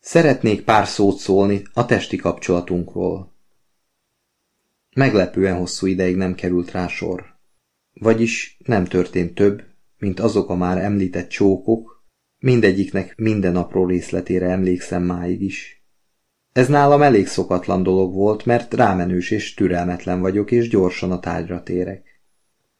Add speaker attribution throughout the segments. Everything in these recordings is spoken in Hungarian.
Speaker 1: Szeretnék pár szót szólni a testi kapcsolatunkról. Meglepően hosszú ideig nem került rá sor. Vagyis nem történt több, mint azok a már említett csókok, mindegyiknek minden apró részletére emlékszem máig is. Ez nálam elég szokatlan dolog volt, mert rámenős és türelmetlen vagyok, és gyorsan a tárgyra térek.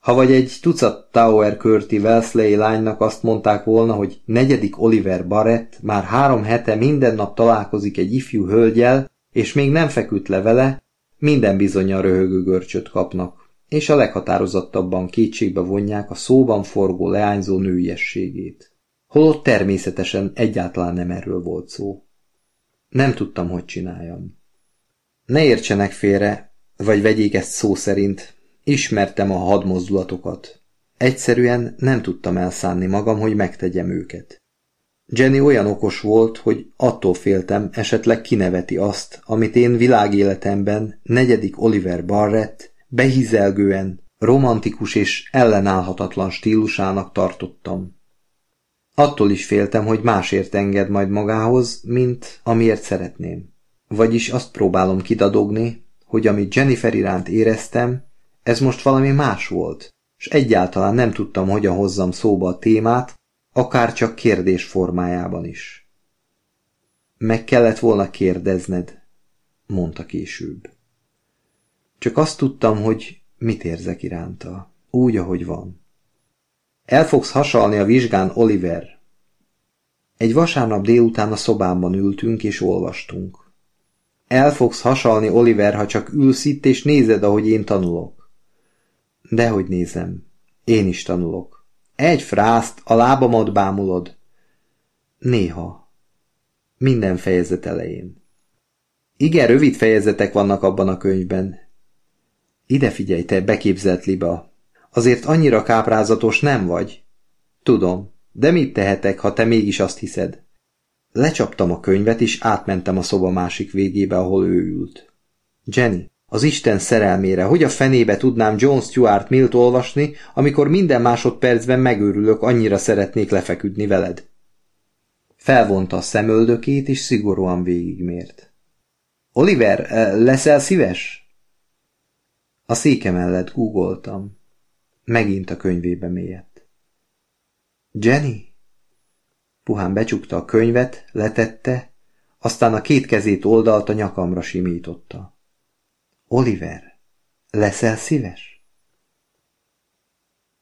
Speaker 1: Ha vagy egy tucat Tower Körti Wellesley lánynak azt mondták volna, hogy negyedik Oliver Barrett már három hete minden nap találkozik egy ifjú hölgyel, és még nem feküdt le vele, minden bizonyal röhögő görcsöt kapnak, és a leghatározottabban kétségbe vonják a szóban forgó leányzó nőiességét. Holott természetesen egyáltalán nem erről volt szó. Nem tudtam, hogy csináljam. Ne értsenek félre, vagy vegyék ezt szó szerint, ismertem a hadmozdulatokat. Egyszerűen nem tudtam elszánni magam, hogy megtegyem őket. Jenny olyan okos volt, hogy attól féltem, esetleg kineveti azt, amit én világéletemben negyedik Oliver Barrett behizelgően, romantikus és ellenállhatatlan stílusának tartottam. Attól is féltem, hogy másért enged majd magához, mint amiért szeretném. Vagyis azt próbálom kidadogni, hogy amit Jennifer iránt éreztem, ez most valami más volt, és egyáltalán nem tudtam, hogyan hozzam szóba a témát, akár csak kérdés formájában is. Meg kellett volna kérdezned, mondta később. Csak azt tudtam, hogy mit érzek iránta, úgy, ahogy van. El fogsz hasalni a vizsgán, Oliver. Egy vasárnap délután a szobámban ültünk és olvastunk. El fogsz hasalni, Oliver, ha csak ülsz itt és nézed, ahogy én tanulok. Dehogy nézem. Én is tanulok. Egy frászt, a lábamat bámulod. Néha. Minden fejezet elején. Igen, rövid fejezetek vannak abban a könyvben. Ide figyelj, te beképzelt liba. Azért annyira káprázatos nem vagy. Tudom, de mit tehetek, ha te mégis azt hiszed? Lecsaptam a könyvet, és átmentem a szoba másik végébe, ahol ő ült. Jenny, az Isten szerelmére, hogy a fenébe tudnám John Stuart Millt olvasni, amikor minden másodpercben megőrülök, annyira szeretnék lefeküdni veled? Felvonta a szemöldökét, és szigorúan végigmért. Oliver, eh, leszel szíves? A széke mellett googoltam. Megint a könyvébe mélyedt. Jenny? Puhán becsukta a könyvet, letette, aztán a két kezét oldalt a nyakamra simította. Oliver, leszel szíves?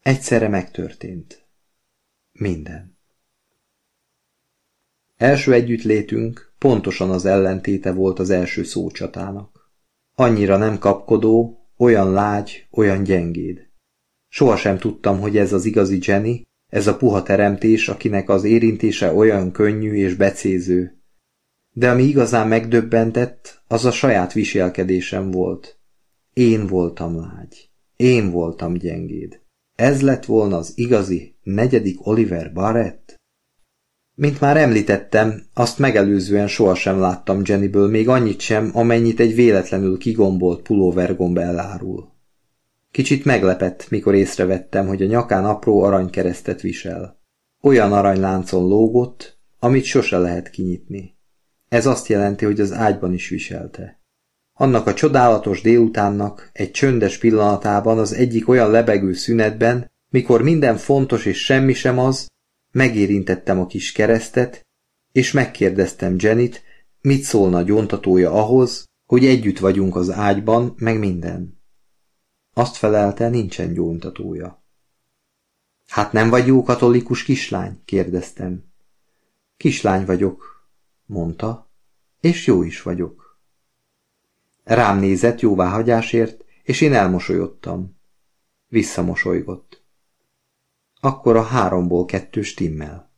Speaker 1: Egyszerre megtörtént. Minden. Első együttlétünk pontosan az ellentéte volt az első szócsatának. Annyira nem kapkodó, olyan lágy, olyan gyengéd. Sohasem tudtam, hogy ez az igazi Jenny, ez a puha teremtés, akinek az érintése olyan könnyű és becéző, de ami igazán megdöbbentett, az a saját viselkedésem volt. Én voltam lágy. Én voltam gyengéd. Ez lett volna az igazi negyedik Oliver Barrett? Mint már említettem, azt megelőzően sohasem láttam Jennyből még annyit sem, amennyit egy véletlenül kigombolt pulóvergomb elárul. Kicsit meglepett, mikor észrevettem, hogy a nyakán apró aranykeresztet visel. Olyan aranyláncon lógott, amit sose lehet kinyitni. Ez azt jelenti, hogy az ágyban is viselte. Annak a csodálatos délutánnak egy csöndes pillanatában az egyik olyan lebegő szünetben, mikor minden fontos és semmi sem az, megérintettem a kis keresztet, és megkérdeztem Jenit, mit szólna gyontatója ahhoz, hogy együtt vagyunk az ágyban, meg minden. Azt felelte, nincsen gyóntatója. Hát nem vagy jó katolikus kislány? kérdeztem. Kislány vagyok, mondta, és jó is vagyok. Rám nézett jóváhagyásért, és én elmosolyodtam. Visszamosolygott. Akkor a háromból kettő stimmel.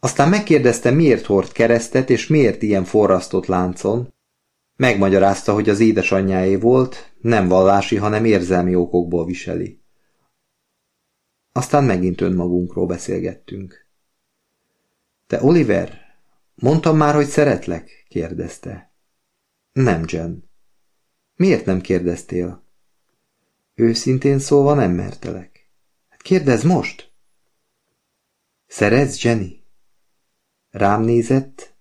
Speaker 1: Aztán megkérdezte, miért hord keresztet, és miért ilyen forrasztott láncon. Megmagyarázta, hogy az édesanyjáé volt, nem vallási, hanem érzelmi okokból viseli. Aztán megint önmagunkról beszélgettünk. Te, Oliver, Mondtam már, hogy szeretlek? kérdezte. Nem, Jen. Miért nem kérdeztél? Őszintén szólva nem mertelek. Hát kérdezz most! Szeretsz, Jenny? Rám nézett,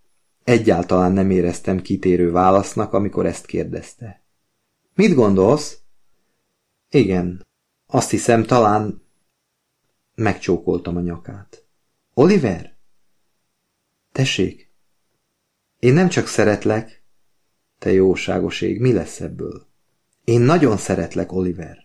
Speaker 1: Egyáltalán nem éreztem kitérő válasznak, amikor ezt kérdezte. Mit gondolsz? Igen, azt hiszem talán... Megcsókoltam a nyakát. Oliver? Tessék? Én nem csak szeretlek, te jóságos ég, mi lesz ebből? Én nagyon szeretlek, Oliver.